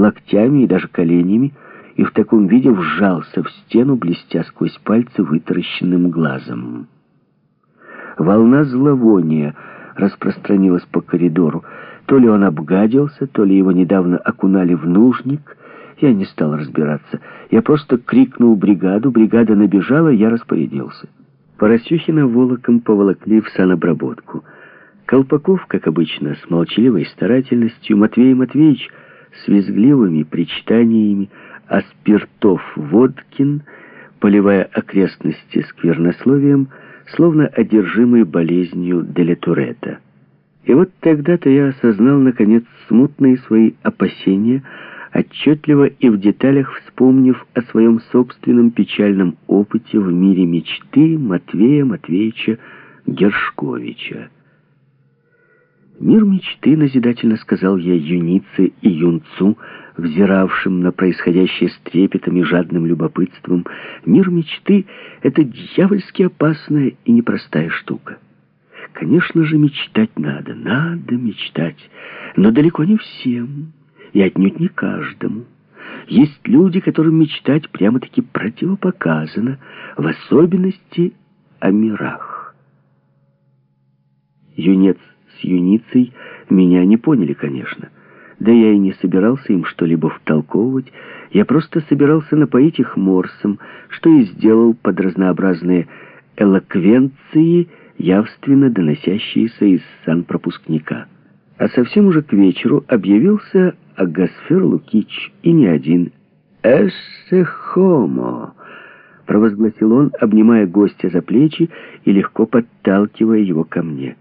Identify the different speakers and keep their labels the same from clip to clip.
Speaker 1: локтями и даже коленями, и в таком виде вжался в стену, блестя сквозь пальцы вытаращенным глазом. Волна зловония распространилась по коридору. То ли он обгадился, то ли его недавно окунали в нужник. Я не стал разбираться. Я просто крикнул бригаду, бригада набежала, я распорядился. Поросюхина волоком поволокли в санобработку. Колпаков, как обычно, с молчаливой старательностью, Матвей Матвеевич с визгливыми причитаниями, а Спиртов Водкин, поливая окрестности сквернословием, словно одержимый болезнью Делетурета. И вот тогда-то я осознал, наконец, смутные свои опасения, отчетливо и в деталях вспомнив о своем собственном печальном опыте в мире мечты Матвея Матвеевича Гершковича. «Мир мечты», — назидательно сказал я юнице и юнцу, взиравшим на происходящее с трепетом и жадным любопытством, «мир мечты — это дьявольски опасная и непростая штука». Конечно же, мечтать надо, надо мечтать, но далеко не всем и отнюдь не каждому. Есть люди, которым мечтать прямо-таки противопоказано, в особенности о мирах. Юнец с юницей меня не поняли, конечно. Да я и не собирался им что-либо втолковывать, я просто собирался напоить их морсом, что и сделал под разнообразные элоквенции, явственно доносящиеся из санпропускника. А совсем уже к вечеру объявился Агасфер Лукич, и не один. «Эссе хомо!» — провозгласил он, обнимая гостя за плечи и легко подталкивая его ко мне.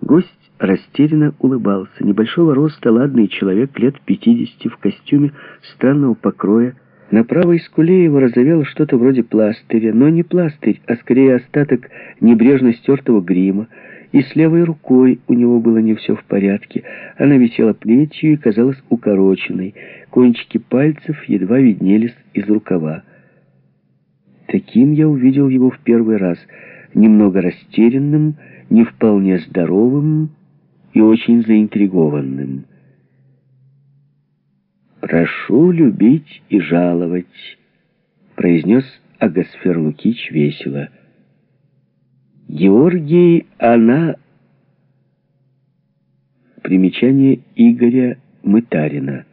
Speaker 1: Гость растерянно улыбался. Небольшого роста, ладный человек, лет пятидесяти, в костюме странного покроя. На правой скуле его разовело что-то вроде пластыря, но не пластырь, а скорее остаток небрежно стертого грима. И с левой рукой у него было не все в порядке. Она висела плетью и казалась укороченной. Кончики пальцев едва виднелись из рукава. Таким я увидел его в первый раз, немного растерянным, не вполне здоровым и очень заинтригованным. «Прошу любить и жаловать», — произнес Агасфер Лукич весело. «Георгий, она...» Примечание Игоря Мытарина.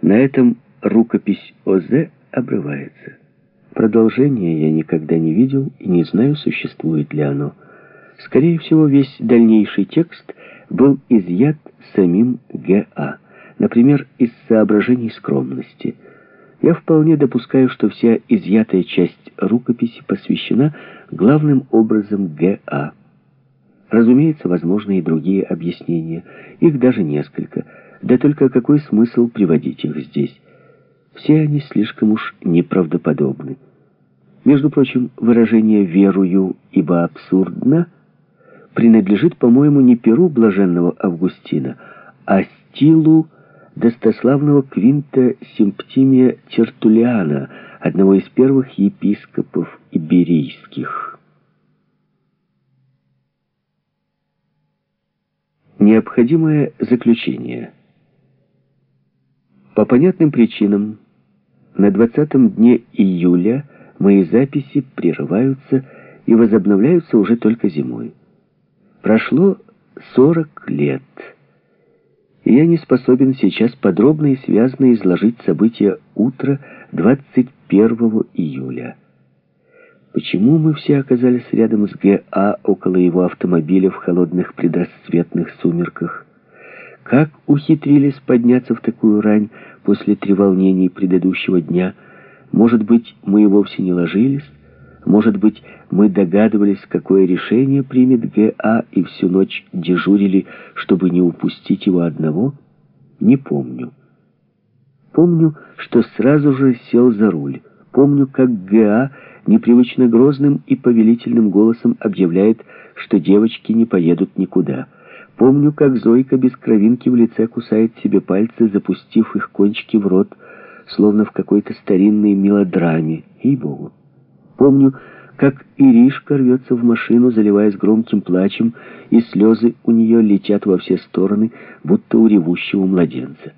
Speaker 1: На этом рукопись ОЗ обрывается. Продолжения я никогда не видел и не знаю, существует ли оно. Скорее всего, весь дальнейший текст был изъят самим Г.А., например, из соображений скромности. Я вполне допускаю, что вся изъятая часть рукописи посвящена главным образом Г.А. Разумеется, возможны и другие объяснения, их даже несколько, да только какой смысл приводить их здесь? Все они слишком уж неправдоподобны. Между прочим, выражение «верую, ибо абсурдно» принадлежит, по-моему, не перу блаженного Августина, а стилу достославного Квинта Симптимия Тертулиана, одного из первых епископов иберийских. Необходимое заключение. По понятным причинам, на 20-м дне июля мои записи прерываются и возобновляются уже только зимой. Прошло 40 лет, я не способен сейчас подробно и связно изложить события утра 21 июля. Почему мы все оказались рядом с Г.А. около его автомобиля в холодных предрассветных сумерках? Как ухитрились подняться в такую рань после треволнений предыдущего дня? Может быть, мы и вовсе не ложились? Может быть, мы догадывались, какое решение примет Г.А. и всю ночь дежурили, чтобы не упустить его одного? Не помню. Помню, что сразу же сел за руль. Помню, как Г.А. непривычно грозным и повелительным голосом объявляет, что девочки не поедут никуда. Помню, как Зойка без кровинки в лице кусает себе пальцы, запустив их кончики в рот, словно в какой-то старинной мелодраме. Ей-богу. Помню, как Иришка рвется в машину, заливаясь громким плачем, и слезы у нее летят во все стороны, будто у ревущего младенца.